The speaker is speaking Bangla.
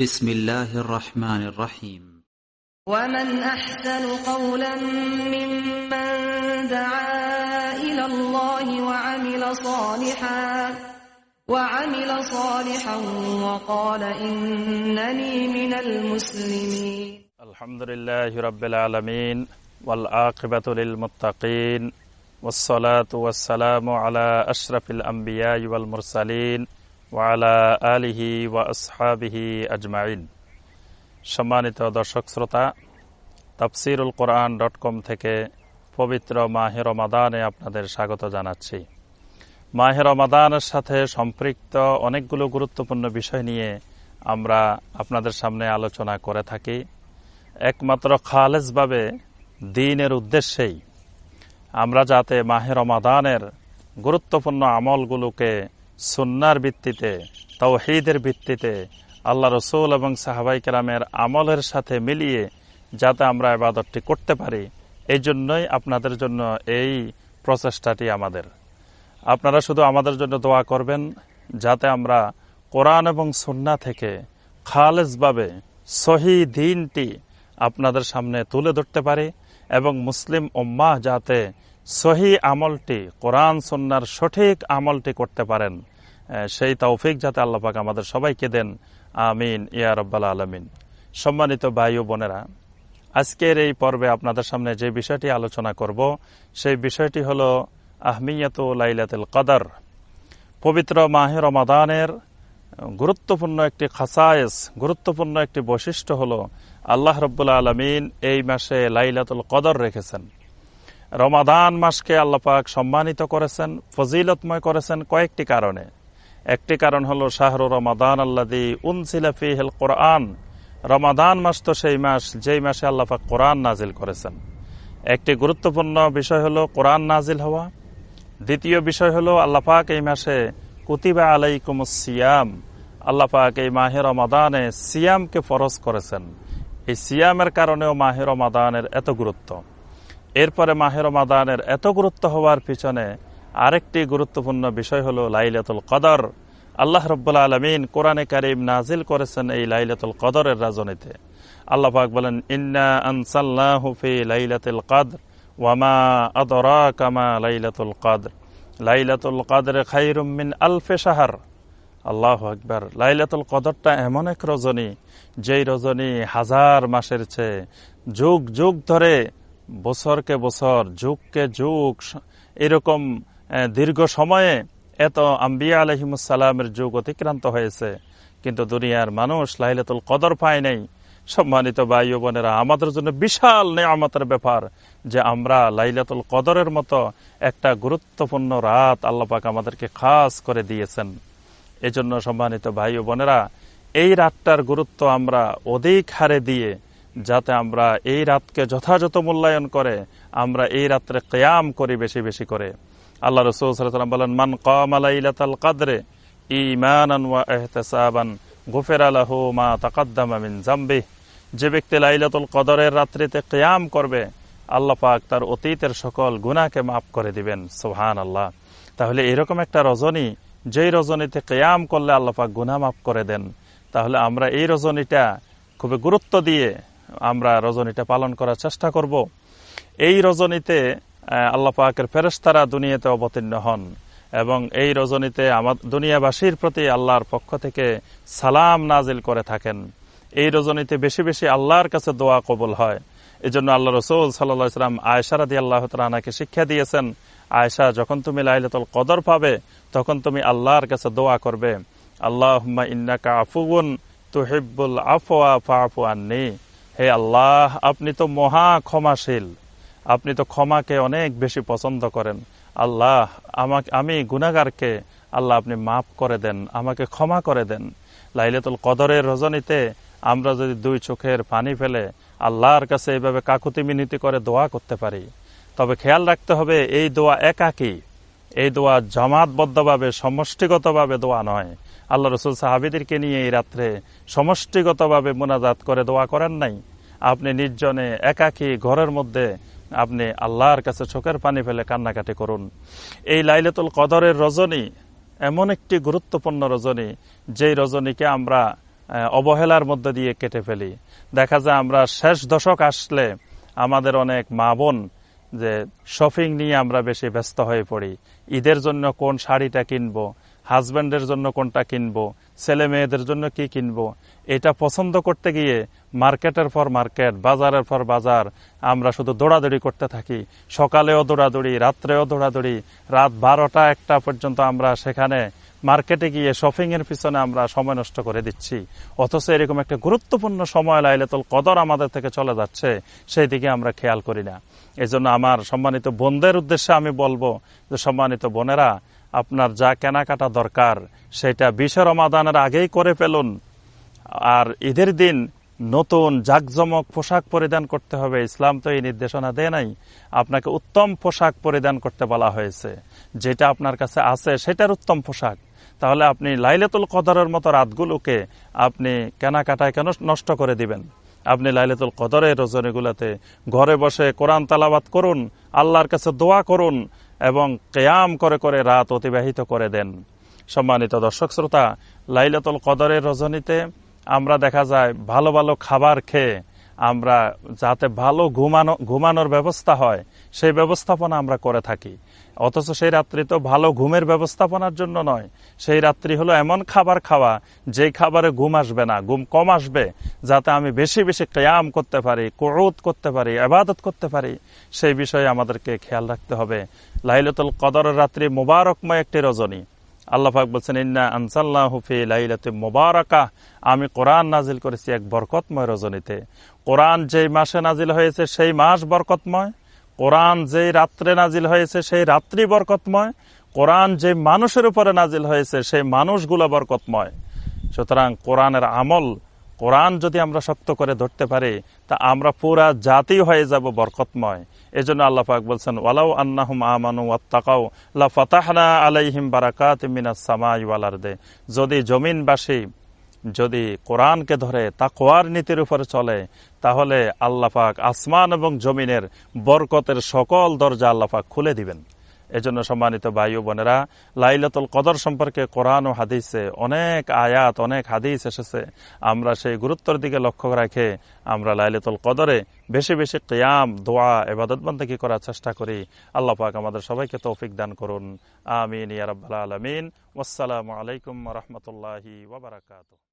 بسم الله الرحمن الرحيم. ومن أحسن قولا ممن دعا إلى الله وعمل صالحا وعمل صالحا وقال إنني من المسلمين. الحمد لله رب العالمين والعاقبة للمتقين والصلاة والسلام على أشرف الأنبياء والمرسلين ওয়ালা আলিহি ওয়া আজমাইন সম্মানিত দর্শক শ্রোতা, তাফসিরুল কোরআন ডট কম থেকে পবিত্র মাহের মাদানে আপনাদের স্বাগত জানাচ্ছি। মাহের মাদানের সাথে সম্পৃক্ত অনেকগুলো গুরুত্বপূর্ণ বিষয় নিয়ে আমরা আপনাদের সামনে আলোচনা করে থাকি। একমাত্র খালেজভাবে দিনের উদ্দেশ্যেই আমরা যাতে মাহের মাদানের গুরুত্বপূর্ণ আমলগুলোকে সুন্নার ভিত্তিতে তৌহিদের ভিত্তিতে আল্লাহ রসুল এবং সাহাবাই কেরামের আমলের সাথে মিলিয়ে যাতে আমরা এবাদতটি করতে পারি এই জন্যই আপনাদের জন্য এই প্রচেষ্টাটি আমাদের। আপনারা শুধু আমাদের জন্য দোয়া করবেন, যাতে আমরা কোরআন এবং সুন্না থেকে খালেজভাবে সহি দিনটি আপনাদের সামনে তুলে ধরতে পারি এবং মুসলিম উম্মাহ যাতে সহি আমলটি, কোরআন সন্ন্যার সঠিক আমলটি করতে পারেন। সেই তৌফিক যাতে আল্লাপাক আমাদের সবাইকে দেন। আমিন, ইয়া রব্বাল আলমিন। সম্মানিত ভাই ও বোনেরা, আজকের এই পর্বে আপনাদের সামনে যে বিষয়টি আলোচনা করব, সেই বিষয়টি হল আহমিয়াত লাইলাতুল কদর। পবিত্র মাহে রমাদানের গুরুত্বপূর্ণ একটি খাসায়েস, গুরুত্বপূর্ণ একটি বৈশিষ্ট্য হল আল্লাহ রব্বুল্লা আলমিন এই মাসে লাইলাতুল কদর রেখেছেন। রমাদান মাসকে আল্লাপাক সম্মানিত করেছেন, ফজিলতময় করেছেন কয়েকটি কারণে। একটি কারণ হলো শাহরু রমাদান আল্লাদি উনসিলাফি হেল কোরআন। রমাদান মাস তো সেই মাস, যেই মাসে আল্লাপাক কোরআন নাজিল করেছেন। একটি গুরুত্বপূর্ণ বিষয় হলো কোরআন নাজিল হওয়া। দ্বিতীয় বিষয় হলো আল্লাপাক এই মাসে কুতিবা আলাইকুম সিয়াম। আল্লাপাক এই মাহের রমাদানে সিয়ামকে ফরজ করেছেন। এই সিয়ামের কারণেও মাহের রমাদানের এত গুরুত্ব। এরপরে মাহের রমাদানের এত গুরুত্ব হওয়ার পিছনে আরেকটি গুরুত্বপূর্ণ বিষয় হলো লাইলাতুল কদর। আল্লাহ রব্বুল্লা আলমিন কোরআনে কারিম নাজিল করেছেন এই লাইলাতুল কদরের রাজনীতে আল্লাহ পাক বলেন, ইন্না আনসাল্লাহু ফি লাইলাতুল কদর ওয়ামা আদরা কামা লাইলাতুল কদর। লাইলাতুল কদর খাইরুম মিন আলফে সাহার আল্লাহ আকবার। লাইলাতুল কদরটা এমন এক রজনী, যেই রজনী হাজার মাসের চেয়ে যুগ যুগ ধরে বছরকে বছর, যুগকে যুগ, এরকম দীর্ঘ সময়ে এত আম্বিয়া আলহিমুসালামের যুগ অতিক্রান্ত হয়েছে। কিন্তু দুনিয়ার মানুষ লাইলাতুল কদর পায় নেই। সম্মানিত বায়ু বোনেরা, আমাদের জন্য বিশাল নেয়ামতের ব্যাপার যে আমরা লাইলাতুল কদরের মতো একটা গুরুত্বপূর্ণ রাত আল্লাপাক আমাদেরকে খাস করে দিয়েছেন। এজন্য সম্মানিত ভাই বোনেরা, এই রাতটার গুরুত্ব আমরা অধিক হারে দিয়ে যাতে আমরা এই রাতকে যথাযথ মূল্যায়ন করে আমরা এই রাত্রে কেয়াম করি বেশি বেশি করে। আল্লাহ রসুলাম বলেন, মান কম কাদরে এহতেসাবান গুফের আলাহু মা যে ব্যক্তি লাইলাতুল কদরের রাত্রিতে কেয়াম করবে, আল্লাহ পাক তার অতীতের সকল গুনাকে মাফ করে দিবেন। সোহান আল্লাহ তাহলে এরকম একটা রজনী, যেই রজনীতে কেয়াম করলে আল্লাহ পাক গুনা মাফ করে দেন, তাহলে আমরা এই রজনীটা খুবই গুরুত্ব দিয়ে আমরা রজনীটা পালন করার চেষ্টা করব। এই রজনীতে আল্লাহ পাকের ফেরেস্তারা দুনিয়াতে অবতীর্ণ হন এবং এই রজনীতে আমার দুনিয়াবাসীর প্রতি আল্লাহর পক্ষ থেকে সালাম নাজিল করে থাকেন। এই রজনীতে বেশি বেশি আল্লাহর কাছে দোয়া কবুল হয়। এই জন্য আল্লাহ রসুল সাল্লাম আয়সারাদি আল্লাহ তালাকে শিক্ষা দিয়েছেন আয়সা যখন তুমি লাইলাতুল কদর পাবে, তখন তুমি আল্লাহর কাছে দোয়া করবে। আল্লাহ ইন্নাকা আফুগুন তুহিব্বুল আফওয়া ফাফু আন্নি। হে আল্লাহ, আপনি তো মহা ক্ষমাশীল। আপনি তো ক্ষমাকে অনেক বেশি পছন্দ করেন। আল্লাহ, আমাকে, আমি গুনাগারকে আল্লাহ আপনি মাফ করে দেন, আমাকে ক্ষমা করে দেন। লাইলাতুল কদরের রজনীতে আমরা যদি দুই চোখের পানি ফেলে আল্লাহর কাছে এইভাবে কাকুতি মিনতি করে দোয়া করতে পারি। তবে খেয়াল রাখতে হবে, এই দোয়া একাকী। এই দোয়া জামাতবদ্ধভাবে, সমষ্টিগতভাবে দোয়া নয়। আল্লাহ রসুল সাহাবিদেরকে নিয়ে এই রাত্রে সমষ্টিগতভাবে মোনাজাত করে দোয়া করেন নাই। আপনি নির্জনে একাকী ঘরের মধ্যে আপনি আল্লাহর কাছে চোখের পানি ফেলে কান্নাকাটি করুন। এই লাইলেতুল কদরের রজনী এমন একটি গুরুত্বপূর্ণ রজনী, যেই রজনীকে আমরা অবহেলার মধ্যে দিয়ে কেটে ফেলি। দেখা যায় আমরা শেষ দশক আসলে আমাদের অনেক মা বোন যে শপিং নিয়ে আমরা বেশি ব্যস্ত হয়ে পড়ি। ঈদের জন্য কোন শাড়িটা কিনবো হাজব্যান্ডের জন্য কোনটা কিনবো? ছেলে মেয়েদের জন্য কি কিনবো? এটা পছন্দ করতে গিয়ে মার্কেটের পর মার্কেট, বাজারের পর বাজার, আমরা শুধু দৌড়াদৌড়ি করতে থাকি। সকালেও দৌড়াদৌড়ি, রাত্রেও দৌড়াদৌড়ি, রাত বারোটা একটা পর্যন্ত আমরা সেখানে মার্কেটে গিয়ে শপিংয়ের পিছনে আমরা সময় নষ্ট করে দিচ্ছি। অথচ এরকম একটা গুরুত্বপূর্ণ সময় লাইলেতুল কদর আমাদের থেকে চলে যাচ্ছে, সেই দিকে আমরা খেয়াল করি না। এই জন্য আমার সম্মানিত বোনদের উদ্দেশ্যে আমি বলব যে, সম্মানিত বোনেরা আপনার যা কেনাকাটা দরকার, সেটা বিশ রমাদানের আগেই করে ফেলুন। আর ঈদের দিন নতুন জাকজমক পোশাক পরিধান করতে হবে, ইসলাম তো এই নির্দেশনা দেয় নাই। আপনাকে উত্তম পোশাক পরিধান করতে বলা হয়েছে। যেটা আপনার কাছে আছে, সেটার উত্তম পোশাক। তাহলে আপনি লাইলেতুল কদরের মতো রাতগুলোকে আপনি কেনাকাটায় কেন নষ্ট করে দিবেন? আপনি লাইলেতুল কদরের রজনীগুলাতে ঘরে বসে কোরআন তালাবাত করুন, আল্লাহর কাছে দোয়া করুন এবং কেয়াম করে করে রাত অতিবাহিত করে দেন। সম্মানিত দর্শক শ্রোতা, লাইলাতুল কদরের রজনীতে আমরা দেখা যায় ভালো ভালো খাবার খেয়ে আমরা যাতে ভালো ঘুমানো, ঘুমানোর ব্যবস্থা হয়, সেই ব্যবস্থাপনা আমরা করে থাকি। অথচ সেই রাত্রি তো ভালো ঘুমের ব্যবস্থাপনার জন্য নয়। সেই রাত্রি হলো এমন খাবার খাওয়া যেই খাবারে ঘুম আসবে না, ঘুম কম আসবে, যাতে আমি বেশি বেশি কেয়াম করতে পারি কোরত করতে পারি আবাদত করতে পারি। সেই বিষয়ে আমাদেরকে খেয়াল রাখতে হবে। লাইলতুল কদরের রাত্রি মোবারকময় একটি রজনী। আল্লাহাক বলছেন, ইন্না আনসাল্লাহ হুফি লাইলাতে মোবারকা। আমি কোরআন নাজিল করেছি এক বরকতময় রজনীতে। কোরআন যেই মাসে নাজিল হয়েছে, সেই মাস বরকতময়। কোরআন যেই রাত্রে নাজিল হয়েছে, সেই রাত্রি বরকতময়। কোরআন যে মানুষের উপরে নাজিল হয়েছে, সেই মানুষগুলো বরকতময়। সুতরাং কোরআনের আমল কোরআন যদি আমরা শক্ত করে ধরতে পারি, তা আমরা পুরা জাতি হয়ে যাব বরকতময়। এই জন্য আল্লাহ পাক বলছেন, ওয়ালাউ আন্নাহুম আমানু ওয়াত্তাকাও লা ফাতাহনা আলাইহিম বারাকাত মিনাস সামাই ওয়াল আরদে। যদি জমিনবাসী যদি কোরআনকে ধরে তাকওয়ার নীতির উপরে চলে, তাহলে আল্লাহ পাক আসমান এবং জমিনের বরকতের সকল দরজা আল্লাহ পাক খুলে দিবেন। এজন্য সম্মানিত ভাই বোনেরা, লাইলাতুল কদর সম্পর্কে কোরআন ও হাদিসে অনেক আয়াত, অনেক হাদিস এসেছে। আমরা সেই গুরুত্বর দিকে লক্ষ্য রেখে আমরা লাইলাতুল কদরে বেশি বেশি কিয়াম, দোয়া এবাদতবন্দি করার চেষ্টা করি। আল্লাহ পাক আমাদের সবাইকে তৌফিক দান করুন। আমিন ইয়ারব্বাল আলমিন। ওসালামু আলাইকুম রহমতুল্লাহি ওবরাকাতু